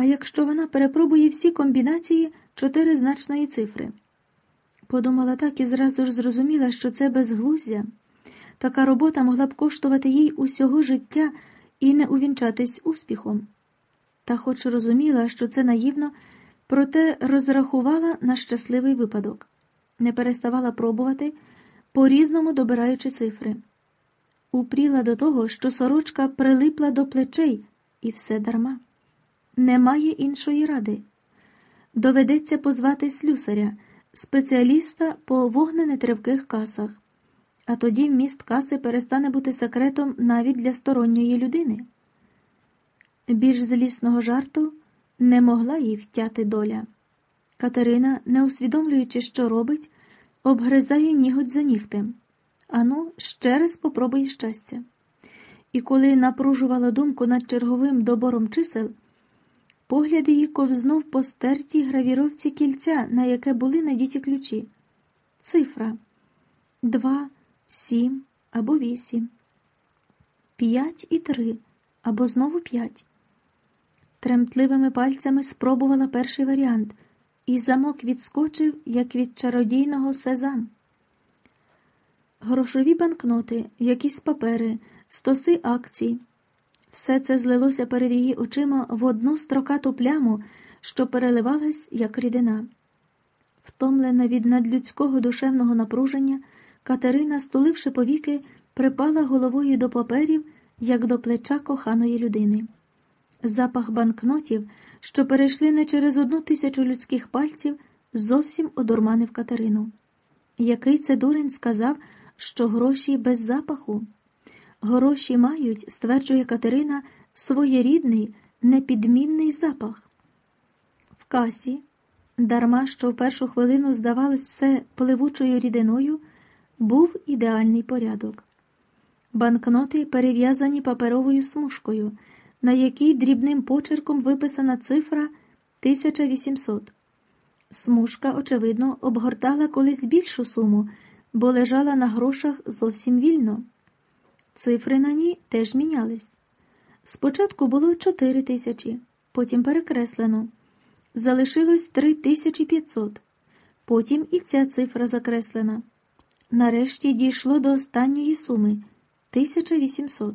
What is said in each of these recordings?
А якщо вона перепробує всі комбінації чотиризначної цифри? Подумала так і зразу ж зрозуміла, що це безглуздя. Така робота могла б коштувати їй усього життя і не увінчатись успіхом. Та хоч розуміла, що це наївно, проте розрахувала на щасливий випадок, не переставала пробувати, по різному добираючи цифри. Упріла до того, що сорочка прилипла до плечей, і все дарма. Немає іншої ради. Доведеться позвати слюсаря, спеціаліста по вогненетривких касах, а тоді вміст каси перестане бути секретом навіть для сторонньої людини. Більш злісного жарту не могла їй втяти доля. Катерина, не усвідомлюючи, що робить, обгризає ніготь за нігтем. Ану, ще раз попробуй щастя. І коли напружувала думку над черговим добором чисел, погляд її ковзнув по стертій гравіровці кільця, на яке були надіті ключі. Цифра два, сім або вісім, п'ять і три або знову п'ять. Тремтливими пальцями спробувала перший варіант, і замок відскочив, як від чародійного сезам. Грошові банкноти, якісь папери, стоси акцій. Все це злилося перед її очима в одну строкату пляму, що переливалась, як рідина. Втомлена від надлюдського душевного напруження, Катерина, стуливши повіки, припала головою до паперів, як до плеча коханої людини. Запах банкнотів, що перейшли не через одну тисячу людських пальців, зовсім одурманив Катерину. Який це дурень сказав, що гроші без запаху? Гроші мають, стверджує Катерина, своєрідний, непідмінний запах. В касі, дарма що в першу хвилину здавалось все пливучою рідиною, був ідеальний порядок. Банкноти перев'язані паперовою смужкою на якій дрібним почерком виписана цифра 1800. Смужка, очевидно, обгортала колись більшу суму, бо лежала на грошах зовсім вільно. Цифри на ній теж мінялись. Спочатку було 4 тисячі, потім перекреслено. Залишилось 3500. Потім і ця цифра закреслена. Нарешті дійшло до останньої суми 1800.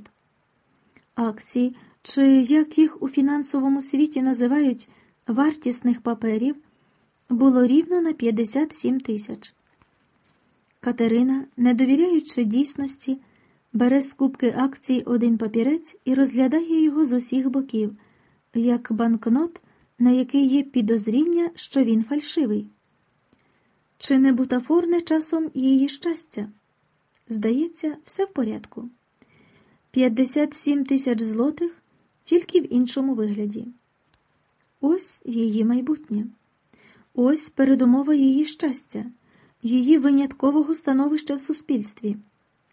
Акції чи як їх у фінансовому світі називають вартісних паперів, було рівно на 57 тисяч. Катерина, не довіряючи дійсності, бере з кубки акцій один папірець і розглядає його з усіх боків, як банкнот, на який є підозріння, що він фальшивий. Чи не бутафорне часом її щастя? Здається, все в порядку. 57 тисяч злотих тільки в іншому вигляді. Ось її майбутнє, ось передумова її щастя, її виняткового становища в суспільстві,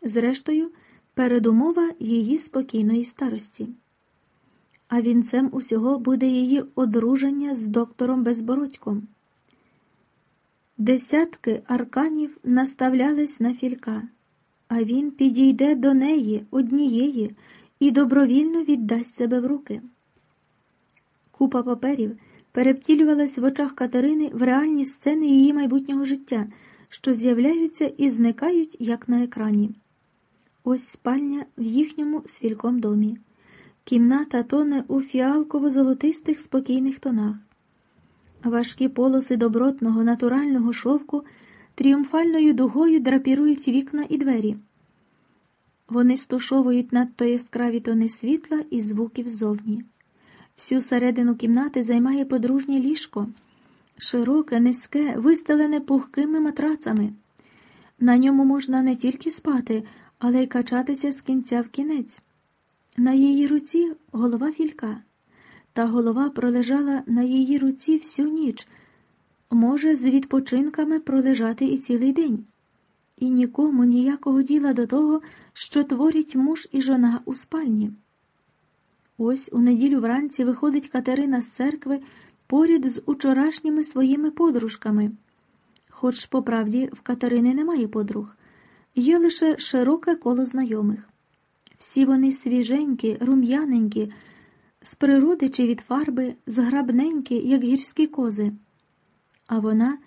зрештою, передумова її спокійної старості. А вінцем усього буде її одруження з доктором Безбородьком. Десятки арканів наставлялись на філька, а він підійде до неї однієї і добровільно віддасть себе в руки. Купа паперів перевтілювалась в очах Катерини в реальні сцени її майбутнього життя, що з'являються і зникають, як на екрані. Ось спальня в їхньому свільком домі. Кімната тоне у фіалково-золотистих спокійних тонах. Важкі полоси добротного натурального шовку тріумфальною дугою драпірують вікна і двері. Вони стушовують надто яскраві тони світла і звуків ззовні. Всю середину кімнати займає подружнє ліжко, широке, низьке, вистелене пухкими матрацами. На ньому можна не тільки спати, але й качатися з кінця в кінець. На її руці голова філька. Та голова пролежала на її руці всю ніч, може, з відпочинками пролежати і цілий день і нікому ніякого діла до того, що творять муж і жона у спальні. Ось у неділю вранці виходить Катерина з церкви поряд з учорашніми своїми подружками. Хоч, по правді, в Катерини немає подруг, є лише широке коло знайомих. Всі вони свіженькі, рум'яненькі, з природи чи від фарби, зграбненькі, як гірські кози, а вона,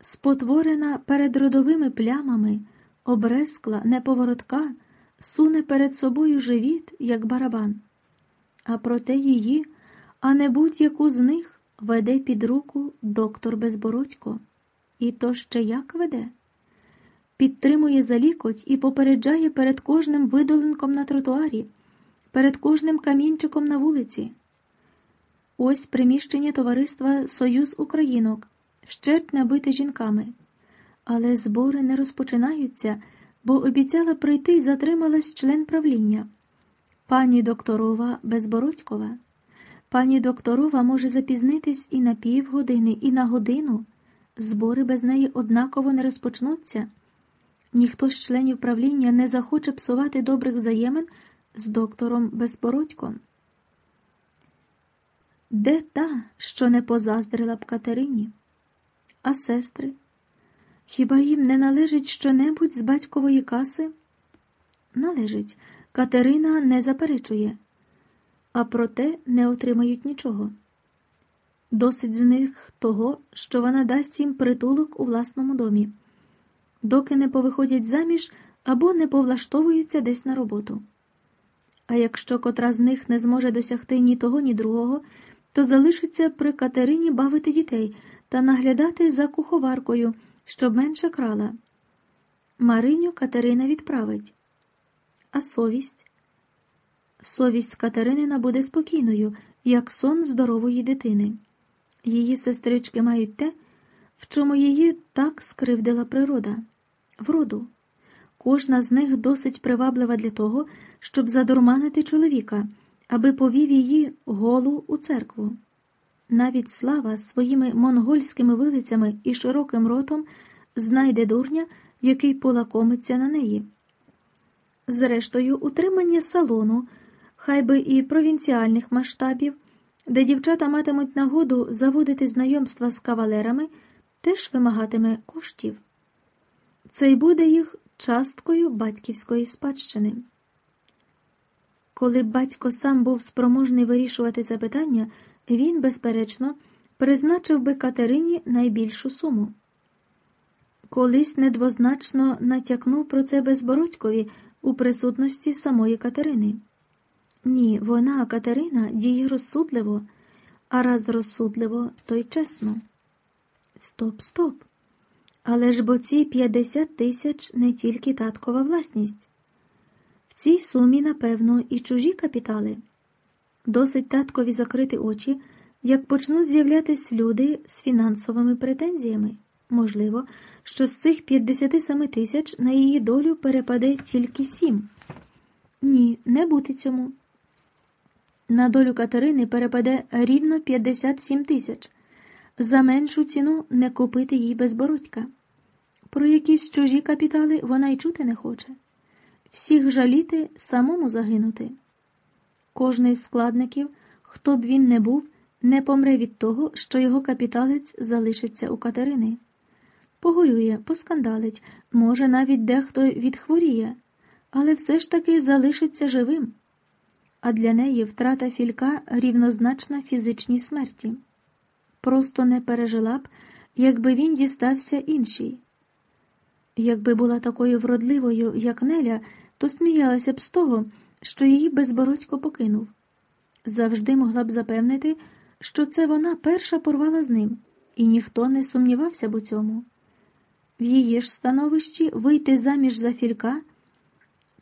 спотворена перед родовими плямами, обрескла, неповоротка, суне перед собою живіт, як барабан. А проте її, а не будь-яку з них веде під руку доктор Безбородько. І то ще як веде? Підтримує за лікоть і попереджає перед кожним видолинком на тротуарі, перед кожним камінчиком на вулиці. Ось приміщення товариства Союз Українок, вщерть набите жінками. Але збори не розпочинаються, бо обіцяла прийти і затрималась член правління. Пані докторова Безбородькова. Пані докторова може запізнитись і на півгодини, і на годину. Збори без неї однаково не розпочнуться. Ніхто з членів правління не захоче псувати добрих взаємин з доктором Безбородьком. Де та, що не позаздрила б Катерині? А сестри? Хіба їм не належить щонебудь з батькової каси? Належить. Катерина не заперечує, а проте не отримають нічого. Досить з них того, що вона дасть їм притулок у власному домі, доки не повиходять заміж або не повлаштовуються десь на роботу. А якщо котра з них не зможе досягти ні того, ні другого, то залишиться при Катерині бавити дітей та наглядати за куховаркою, щоб менше крала. Мариню Катерина відправить. А совість? Совість Катеринина буде спокійною, як сон здорової дитини. Її сестрички мають те, в чому її так скривдила природа вроду. Кожна з них досить приваблива для того, щоб задурманити чоловіка, аби повів її голу у церкву. Навіть слава своїми монгольськими вилицями і широким ротом знайде дурня, який полакомиться на неї. Зрештою, утримання салону, хай би і провінціальних масштабів, де дівчата матимуть нагоду заводити знайомства з кавалерами, теж вимагатиме коштів. Це й буде їх часткою батьківської спадщини. Коли батько сам був спроможний вирішувати це питання, він, безперечно, призначив би Катерині найбільшу суму. Колись недвозначно натякнув про це безбородькові у присутності самої Катерини. Ні, вона, Катерина, діє розсудливо, а раз розсудливо, то й чесно. Стоп, стоп. Але ж бо ці 50 тисяч не тільки таткова власність. В цій сумі, напевно, і чужі капітали. Досить таткові закрити очі, як почнуть з'являтись люди з фінансовими претензіями. Можливо, що з цих 57 тисяч на її долю перепаде тільки сім. Ні, не бути цьому. На долю Катерини перепаде рівно 57 тисяч. За меншу ціну не купити їй безбородька. Про якісь чужі капітали вона й чути не хоче. Всіх жаліти, самому загинути. Кожний з складників, хто б він не був, не помре від того, що його капіталець залишиться у Катерини. Погорює, поскандалить, може, навіть дехто відхворіє, але все ж таки залишиться живим. А для неї втрата філька рівнозначна фізичній смерті. Просто не пережила б, якби він дістався іншій. Якби була такою вродливою, як Неля, то сміялася б з того, що її безбородько покинув. Завжди могла б запевнити, що це вона перша порвала з ним, і ніхто не сумнівався б у цьому. В її ж становищі вийти заміж за філька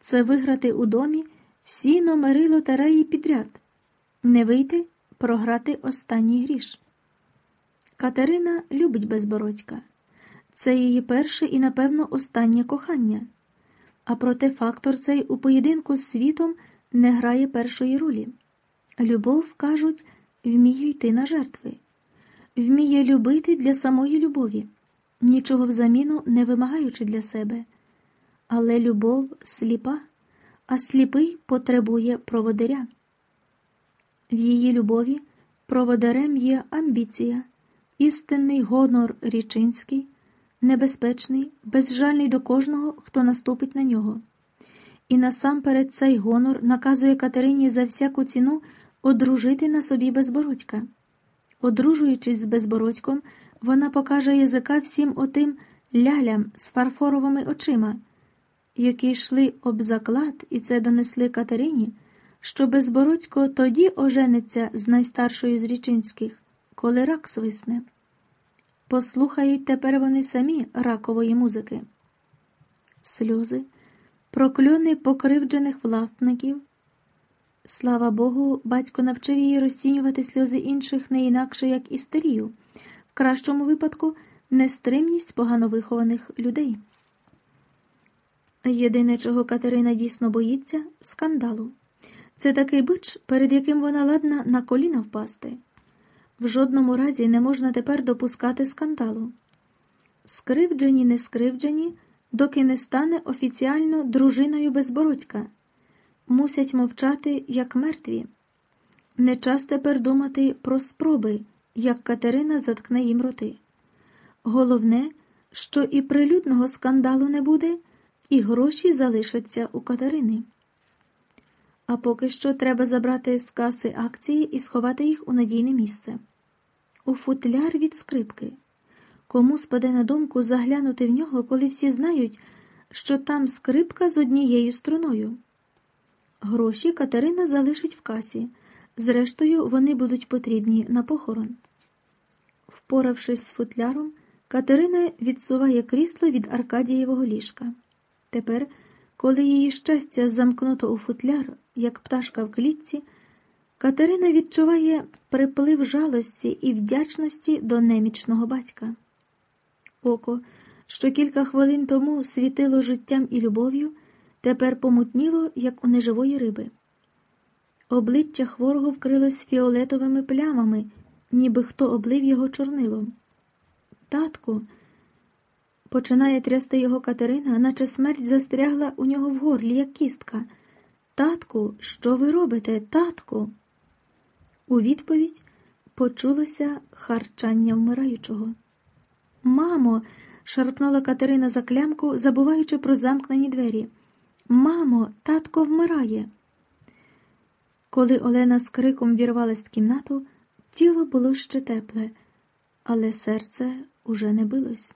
це виграти у домі всі номери лотереї підряд, не вийти програти останній гріш. Катерина любить безбородька. Це її перше і, напевно, останнє кохання. А проте фактор цей у поєдинку з світом не грає першої ролі. Любов, кажуть, вміє йти на жертви, вміє любити для самої любові, нічого взаміну не вимагаючи для себе. Але любов сліпа, а сліпий потребує проводиря. В її любові проводарем є амбіція, істинний гонор річинський небезпечний, безжальний до кожного, хто наступить на нього. І насамперед цей гонор наказує Катерині за всяку ціну одружити на собі безбородька. Одружуючись з безбородьком, вона покаже язика всім отим лялям з фарфоровими очима, які йшли об заклад, і це донесли Катерині, що безбородько тоді ожениться з найстаршою з річинських, коли рак свисне. Послухають тепер вони самі ракової музики. Сльози, прокльони покривджених власників. Слава Богу, батько навчив її розцінювати сльози інших не інакше, як істерію, в кращому випадку нестримність погано вихованих людей. Єдине, чого Катерина дійсно боїться скандалу. Це такий бич, перед яким вона ладна на коліна впасти. В жодному разі не можна тепер допускати скандалу. Скривджені, не скривджені, доки не стане офіціально дружиною безбородька мусять мовчати, як мертві. Не час тепер думати про спроби, як Катерина заткне їм роти. Головне, що і прилюдного скандалу не буде, і гроші залишаться у Катерини. А поки що треба забрати з каси акції і сховати їх у надійне місце. У футляр від скрипки. Кому спаде на думку заглянути в нього, коли всі знають, що там скрипка з однією струною. Гроші Катерина залишить в касі, зрештою, вони будуть потрібні на похорон. Впоравшись з футляром, Катерина відсуває крісло від Аркадієвого ліжка. Тепер, коли її щастя замкнуто у футляр, як пташка в клітці, Катерина відчуває приплив жалості і вдячності до немічного батька. Око, що кілька хвилин тому світило життям і любов'ю тепер помутніло, як у неживої риби. Обличчя хворого вкрилось фіолетовими плямами, ніби хто облив його чорнилом. Татку, починає трясти його Катерина, наче смерть застрягла у нього в горлі, як кістка. Татку, що ви робите, татку? У відповідь почулося харчання вмираючого. Мамо, шарпнула Катерина за клямку, забуваючи про замкнені двері. Мамо, татко вмирає. Коли Олена з криком вірвалась в кімнату, тіло було ще тепле, але серце уже не билось.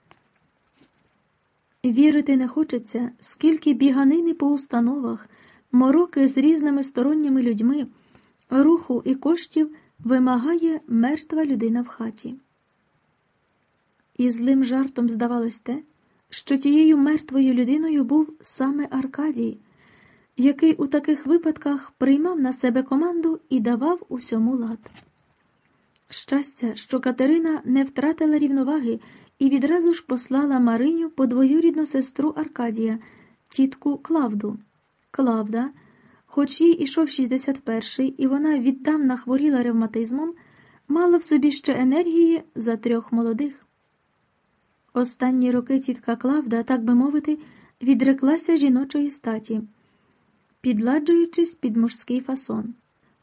Вірити не хочеться, скільки біганини по установах, мороки з різними сторонніми людьми, руху і коштів вимагає мертва людина в хаті. І злим жартом здавалось те, що тією мертвою людиною був саме Аркадій, який у таких випадках приймав на себе команду і давав усьому лад. Щастя, що Катерина не втратила рівноваги і відразу ж послала Мариню по двоюрідну сестру Аркадія, тітку Клавду. Клавда, хоч їй ішов 61-й, і вона віддавна хворіла ревматизмом, мала в собі ще енергії за трьох молодих. Останні роки тітка Клавда, так би мовити, відреклася жіночої статі, підладжуючись під мужський фасон.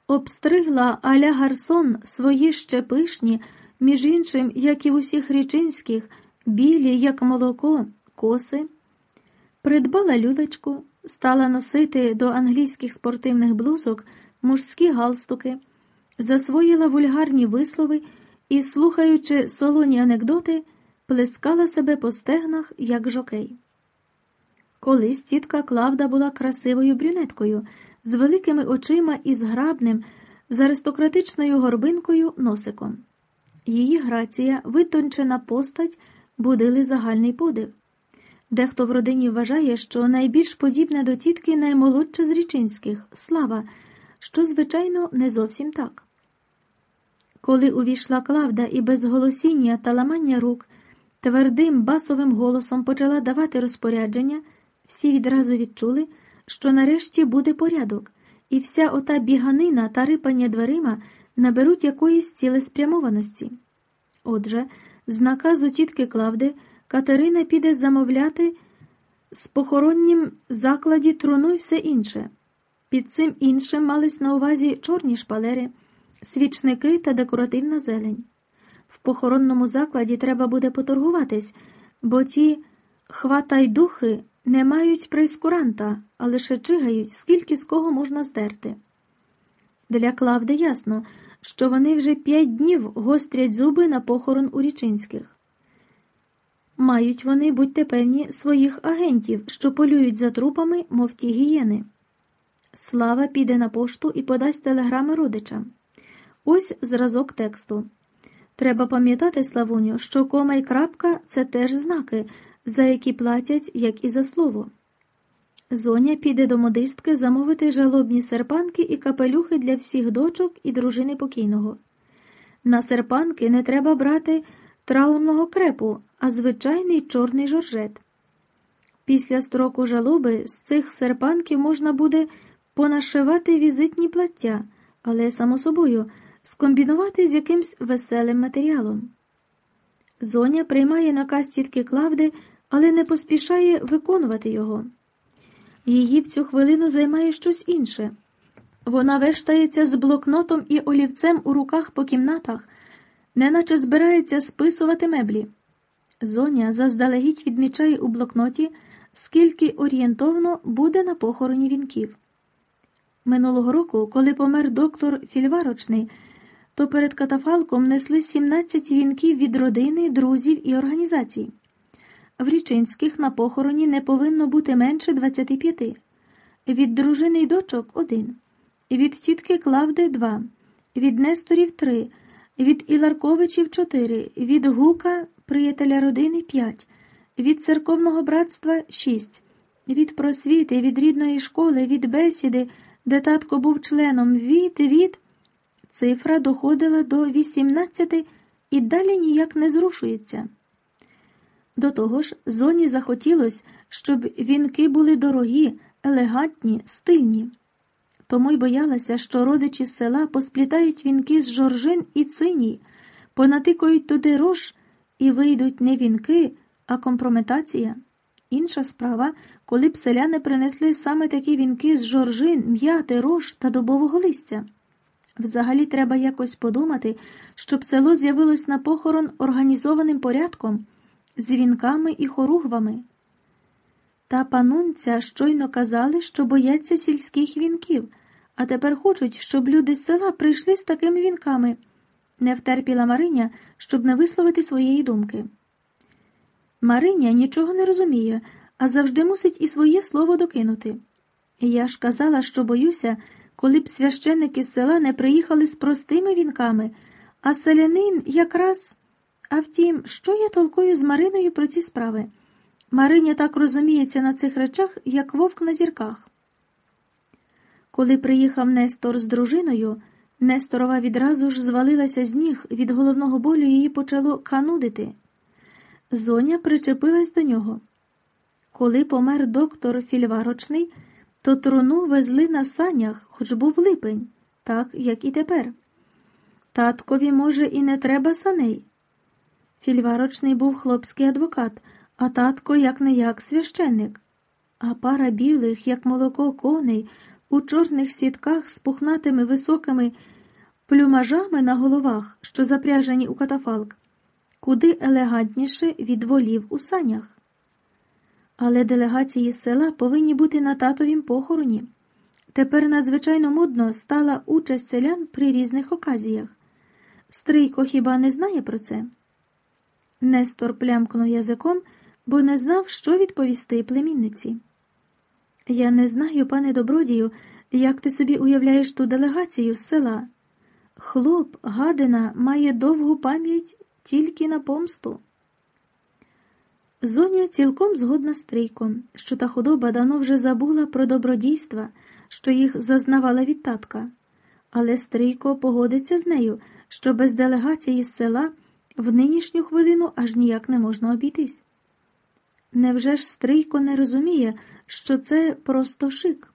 Обстригла аля Гарсон свої ще пишні, між іншим, як і в усіх річинських, білі, як молоко, коси, придбала люлечку, стала носити до англійських спортивних блузок мужські галстуки, засвоїла вульгарні вислови і, слухаючи солоні анекдоти, плескала себе по стегнах, як жокей. Колись тітка Клавда була красивою брюнеткою, з великими очима і зграбним, з аристократичною горбинкою носиком. Її грація, витончена постать, будили загальний подив. Дехто в родині вважає, що найбільш подібна до тітки наймолодша з річинських слава, що, звичайно, не зовсім так. Коли увійшла Клавда і без голосіння та ламання рук твердим басовим голосом почала давати розпорядження, всі відразу відчули, що нарешті буде порядок, і вся ота біганина та рипання дверима наберуть якоїсь цілеспрямованості. Отже, з наказу тітки Клавди Катерина піде замовляти з похороннім закладі труну й все інше. Під цим іншим мались на увазі чорні шпалери, свічники та декоративна зелень. В похоронному закладі треба буде поторгуватись, бо ті хватайдухи не мають прейскуранта, а лише чигають, скільки з кого можна здерти. Для Клавди ясно, що вони вже п'ять днів гострять зуби на похорон у Річинських. Мають вони, будьте певні, своїх агентів, що полюють за трупами, мов ті гієни. Слава піде на пошту і подасть телеграми родичам. Ось зразок тексту. Треба пам'ятати, Славуню, що кома й крапка це теж знаки, за які платять, як і за слово. Зоня піде до модистки замовити жалобні серпанки і капелюхи для всіх дочок і дружини покійного. На серпанки не треба брати траунного крепу, а звичайний чорний жоржет. Після строку жалоби з цих серпанків можна буде понашивати візитні плаття, але, само собою, скомбінувати з якимсь веселим матеріалом. Зоня приймає наказ тітки Клавди, але не поспішає виконувати його. Її в цю хвилину займає щось інше. Вона вештається з блокнотом і олівцем у руках по кімнатах, неначе збирається списувати меблі. Зоня заздалегідь відмічає у блокноті, скільки орієнтовно буде на похороні вінків. Минулого року, коли помер доктор Фільварочний, то перед катафалком несли 17 вінків від родини, друзів і організацій. В Річинських на похороні не повинно бути менше 25. Від дружини й дочок один, від тітки Клавди два, від Несторів три, від Іларковичів чотири, від Гука, приятеля родини п'ять, від церковного братства шість, від просвіти, від рідної школи, від бесіди, де татко був членом, від, від. Цифра доходила до 18 і далі ніяк не зрушується. До того ж, зоні захотілось, щоб вінки були дорогі, елегантні, стильні. Тому й боялася, що родичі з села посплітають вінки з жоржин і циній, понатикають туди рож і вийдуть не вінки, а компрометація. Інша справа, коли б селяни принесли саме такі вінки з жоржин, м'яти, рож та добового листя. Взагалі треба якось подумати, щоб село з'явилось на похорон організованим порядком з вінками і хоругвами. Та панунця щойно казали, що бояться сільських вінків, а тепер хочуть, щоб люди з села прийшли з такими вінками. Не втерпіла Мариня, щоб не висловити своєї думки. Мариня нічого не розуміє, а завжди мусить і своє слово докинути. Я ж казала, що боюся, коли б священники з села не приїхали з простими вінками, а селянин якраз. А втім, що я толкую з Мариною про ці справи? Мариня так розуміється на цих речах, як вовк на зірках. Коли приїхав Нестор з дружиною, Несторова відразу ж звалилася з ніг, від головного болю її почало канудити. Зоня причепилась до нього. Коли помер доктор Фільварочний, то труну везли на санях, хоч був липень, так як і тепер. Таткові, може, і не треба саней. Фільварочний був хлопський адвокат, а татко як не як священник, а пара білих, як молоко коней, у чорних сітках з пухнатими високими плюмажами на головах, що запряжені у катафалк, куди елегантніше від волів у санях. Але делегації з села повинні бути на татовім похороні. Тепер надзвичайно модно стала участь селян при різних оказіях. Стрийко хіба не знає про це? Нестор плямкнув язиком, бо не знав, що відповісти племінниці. Я не знаю, пане добродію, як ти собі уявляєш ту делегацію з села. Хлоп, гадина, має довгу пам'ять тільки на помсту. Зоня цілком згодна з трійком, що та худоба давно вже забула про добродійства, що їх зазнавала від татка, але Стрийко погодиться з нею, що без делегації з села в нинішню хвилину аж ніяк не можна обійтись. Невже ж Стрийко не розуміє, що це просто шик?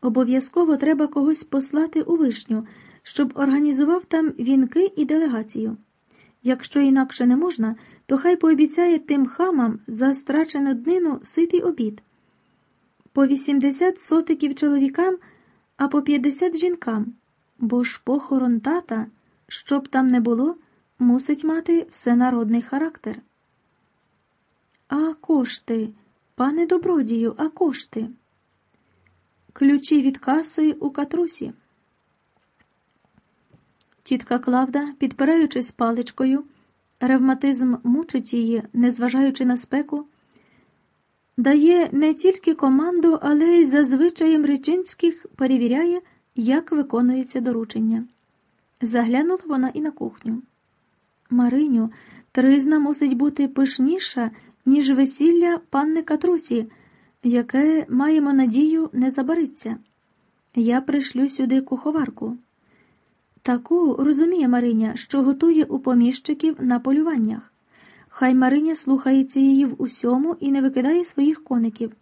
Обов'язково треба когось послати у вишню, щоб організував там вінки і делегацію. Якщо інакше не можна, то хай пообіцяє тим хамам за страчену днину ситий обід. По 80 сотиків чоловікам, а по 50 жінкам, бо ж похорон тата, щоб там не було, мусить мати всенародний характер. А кошти, пане добродію, а кошти. Ключі від каси у катрусі. Тітка Клавда, підпираючись паличкою, ревматизм мучить її, незважаючи на спеку, дає не тільки команду, але й за звичаєм речинських перевіряє, як виконується доручення. Заглянула вона і на кухню. Мариню, тризна мусить бути пишніша, ніж весілля панни Катрусі, яке, маємо надію, не забариться. Я пришлю сюди куховарку. Таку розуміє Мариня, що готує у поміщиків на полюваннях. Хай Мариня слухається її в усьому і не викидає своїх коників.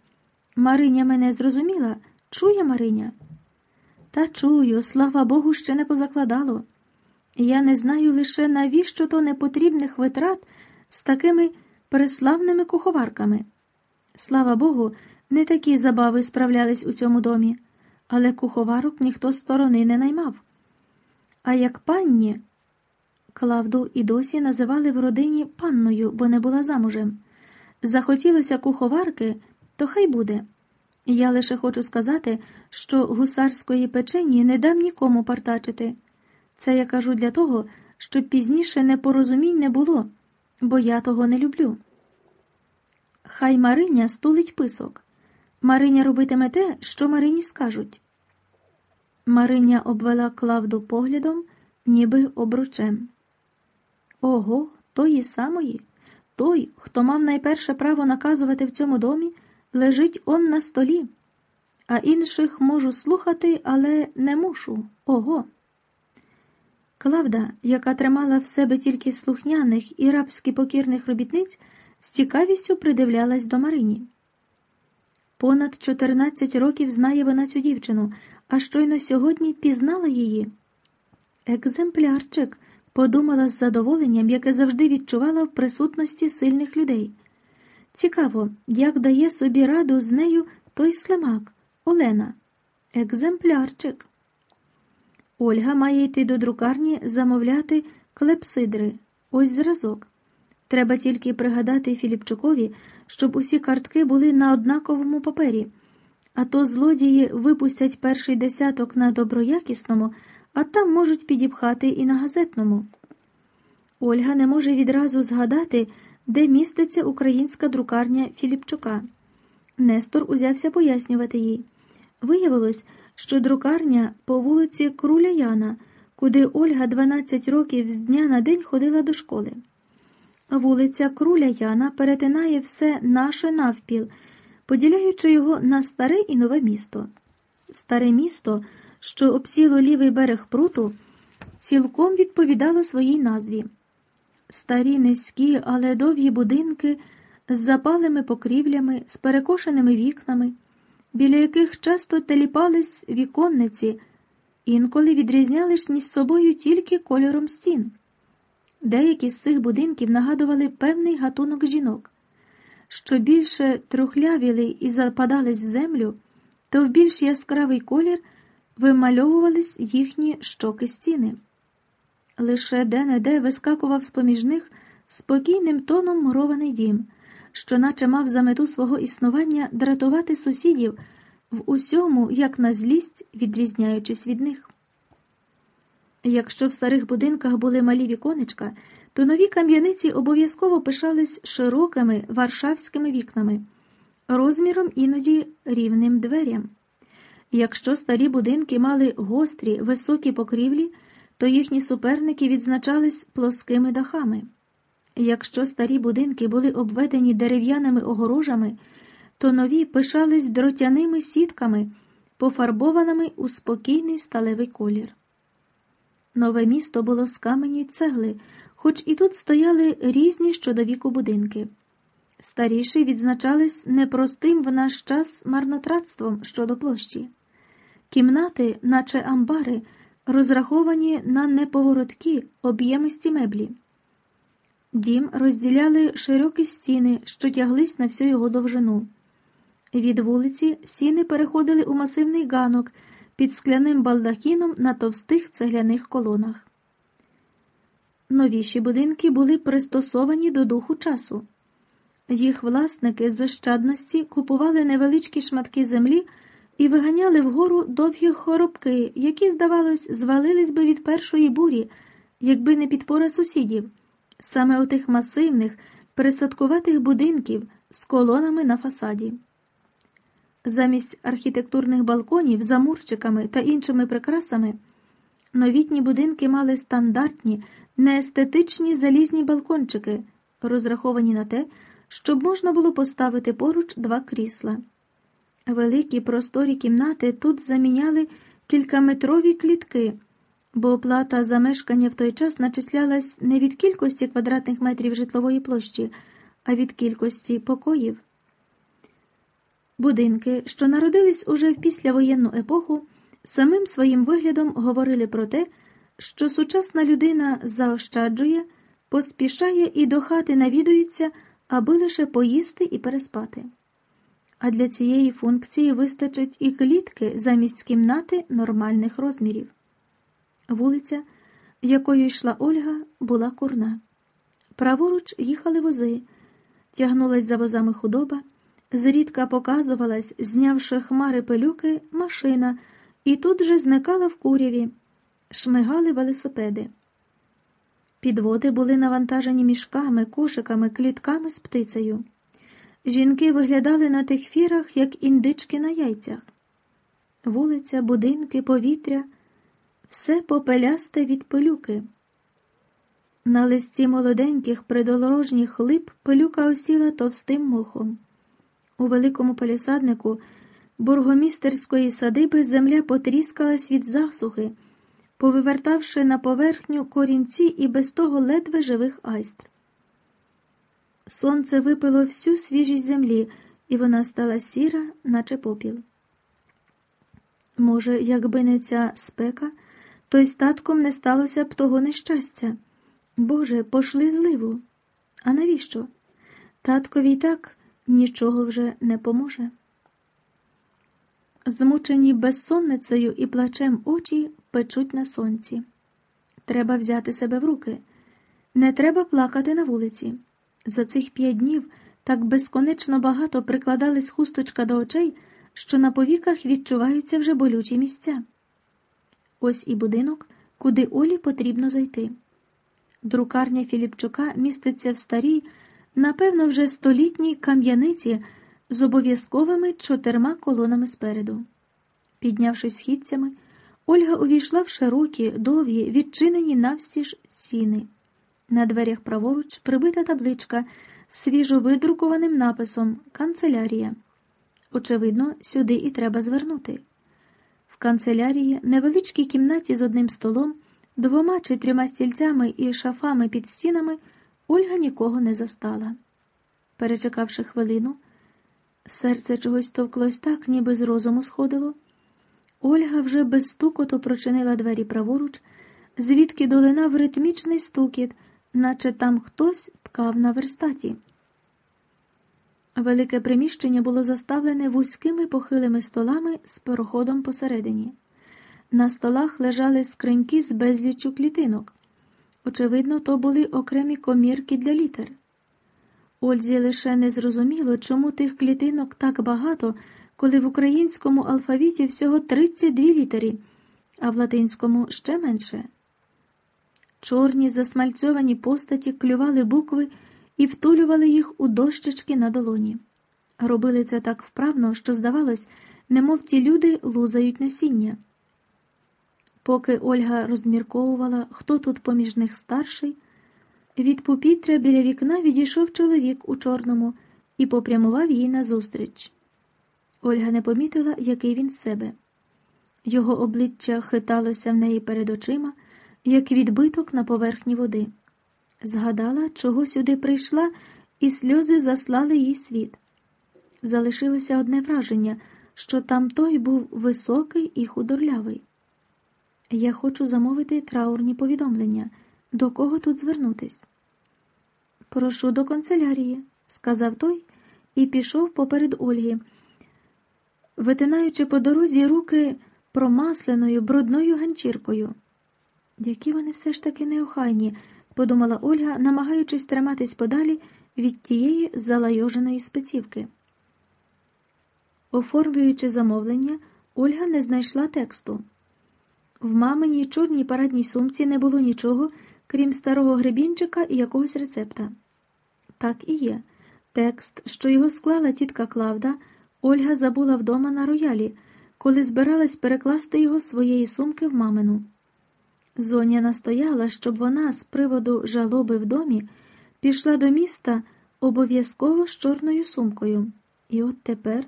Мариня мене зрозуміла, чує Мариня? Та чую, слава Богу, ще не позакладало. Я не знаю лише, навіщо то непотрібних витрат з такими переславними куховарками. Слава Богу, не такі забави справлялись у цьому домі, але куховарок ніхто з сторони не наймав. А як панні, Клавду і досі називали в родині панною, бо не була замужем. Захотілося куховарки, то хай буде. Я лише хочу сказати, що гусарської печені не дам нікому партачити. Це я кажу для того, щоб пізніше непорозумінь не було, бо я того не люблю. Хай Мариня стулить писок. Мариня робитиме те, що Марині скажуть. Мариня обвела Клавду поглядом, ніби обручем. Ого, тої самої, той, хто мав найперше право наказувати в цьому домі, лежить он на столі, а інших можу слухати, але не мушу. Ого. Клавда, яка тримала в себе тільки слухняних і рабськи покірних робітниць, з цікавістю придивлялась до Марині. Понад 14 років знає вона цю дівчину, а щойно сьогодні пізнала її. Екземплярчик, подумала з задоволенням, яке завжди відчувала в присутності сильних людей. Цікаво, як дає собі раду з нею той слимак, Олена. Екземплярчик. Ольга має йти до друкарні замовляти клепсидри. Ось зразок. Треба тільки пригадати Філіпчукові, щоб усі картки були на однаковому папері, а то злодії випустять перший десяток на доброякісному, а там можуть підіпхати і на газетному. Ольга не може відразу згадати, де міститься українська друкарня Філіпчука. Нестор узявся пояснювати їй. Виявилось, що друкарня по вулиці Круля Яна, куди Ольга 12 років з дня на день ходила до школи. Вулиця Круля Яна перетинає все наше навпіл, поділяючи його на старе і нове місто. Старе місто, що обсіло лівий берег пруту, цілком відповідало своїй назві. Старі низькі, але довгі будинки з запалими покрівлями, з перекошеними вікнами біля яких часто теліпались віконниці, інколи відрізнялись між собою тільки кольором стін. Деякі з цих будинків нагадували певний гатунок жінок. Що більше трухлявіли і западались в землю, то в більш яскравий колір вимальовувались їхні щоки стіни. Лише де-не-де вискакував з поміж них спокійним тоном мурований дім що наче мав за мету свого існування дратувати сусідів в усьому, як на злість, відрізняючись від них. Якщо в старих будинках були малі віконечка, то нові кам'яниці обов'язково пишались широкими варшавськими вікнами, розміром іноді рівним дверям. Якщо старі будинки мали гострі, високі покрівлі, то їхні суперники відзначались плоскими дахами. Якщо старі будинки були обведені дерев'яними огорожами, то нові пишались дротяними сітками, пофарбованими у спокійний сталевий колір. Нове місто було з каменю й цегли, хоч і тут стояли різні щодо віку будинки. Старіші відзначались непростим в наш час марнотратством щодо площі. Кімнати, наче амбари, розраховані на неповороткі об'ємисті меблі. Дім розділяли широкі стіни, що тяглись на всю його довжину. Від вулиці сіни переходили у масивний ганок під скляним балдахіном на товстих цегляних колонах. Новіші будинки були пристосовані до духу часу. Їх власники з ощадності купували невеличкі шматки землі і виганяли вгору довгі хоробки, які, здавалось, звалились би від першої бурі, якби не підпора сусідів, саме у тих масивних, пересадкуватих будинків з колонами на фасаді. Замість архітектурних балконів, замурчиками та іншими прикрасами, новітні будинки мали стандартні, неестетичні залізні балкончики, розраховані на те, щоб можна було поставити поруч два крісла. Великі просторі кімнати тут заміняли кількаметрові клітки, бо оплата за мешкання в той час начислялась не від кількості квадратних метрів житлової площі, а від кількості покоїв. Будинки, що народились уже в післявоєнну епоху, самим своїм виглядом говорили про те, що сучасна людина заощаджує, поспішає і до хати навідується, аби лише поїсти і переспати. А для цієї функції вистачить і клітки замість кімнати нормальних розмірів. Вулиця, якою йшла Ольга, була курна. Праворуч їхали вози, тягнулась за возами худоба, зрідка показувалась, знявши хмари пилюки, машина, і тут же зникала в куряві, шмигали велосипеди. Підводи були навантажені мішками, кошиками, клітками з птицею. Жінки виглядали на тих фірах, як індички на яйцях. Вулиця, будинки, повітря все попелясте від пилюки. На листі молоденьких придорожніх лип пилюка осіла товстим мохом. У великому палісаднику бургомістерської садиби земля потріскалась від засухи, повивертавши на поверхню корінці і без того ледве живих айстр. Сонце випило всю свіжість землі, і вона стала сіра, наче попіл. Може, якби не ця спека, то й статком не сталося б того нещастя. Боже, пошли зливу. А навіщо? Таткові й так нічого вже не поможе. Змучені безсонницею і плачем очі печуть на сонці. Треба взяти себе в руки. Не треба плакати на вулиці. За цих п'ять днів так безконечно багато прикладались хусточка до очей, що на повіках відчуваються вже болючі місця. Ось і будинок, куди Олі потрібно зайти. Друкарня Філіпчука міститься в старій, напевно, вже столітній кам'яниці з обов'язковими чотирма колонами спереду. Піднявшись східцями, Ольга увійшла в широкі, довгі, відчинені навстіж сіни. На дверях праворуч прибита табличка з свіжо видрукованим написом Канцелярія. Очевидно, сюди і треба звернути. В канцелярії, невеличкій кімнаті з одним столом, двома чи трьома стільцями і шафами під стінами, Ольга нікого не застала. Перечекавши хвилину, серце чогось товклось так, ніби з розуму сходило. Ольга вже без стукоту прочинила двері праворуч, звідки долинав ритмічний стукіт наче там хтось ткав на верстаті. Велике приміщення було заставлене вузькими похилими столами з проходом посередині. На столах лежали скриньки з безліччю клітинок. Очевидно, то були окремі комірки для літер. Ользі лише не зрозуміло, чому тих клітинок так багато, коли в українському алфавіті всього 32 літери, а в латинському ще менше. Чорні засмальцьовані постаті клювали букви і втулювали їх у дощечки на долоні. Робили це так вправно, що, здавалось, немов ті люди лузають насіння. Поки Ольга розмірковувала, хто тут поміж них старший, від пупітря біля вікна відійшов чоловік у чорному і попрямував їй назустріч. Ольга не помітила, який він з себе. Його обличчя хиталося в неї перед очима як відбиток на поверхні води. Згадала, чого сюди прийшла, і сльози заслали їй світ. Залишилося одне враження, що там той був високий і худорлявий. Я хочу замовити траурні повідомлення. До кого тут звернутись? Прошу до канцелярії, сказав той і пішов поперед Ольги, витинаючи по дорозі руки промасленою брудною ганчіркою. Які вони все ж таки неохайні, подумала Ольга, намагаючись триматись подалі від тієї залайоженої спецівки. Оформлюючи замовлення, Ольга не знайшла тексту. В маминій чорній парадній сумці не було нічого, крім старого гребінчика і якогось рецепта. Так і є. Текст, що його склала тітка Клавда, Ольга забула вдома на роялі, коли збиралась перекласти його з своєї сумки в мамину. Зоня настояла, щоб вона з приводу жалоби в домі пішла до міста обов'язково з чорною сумкою. І от тепер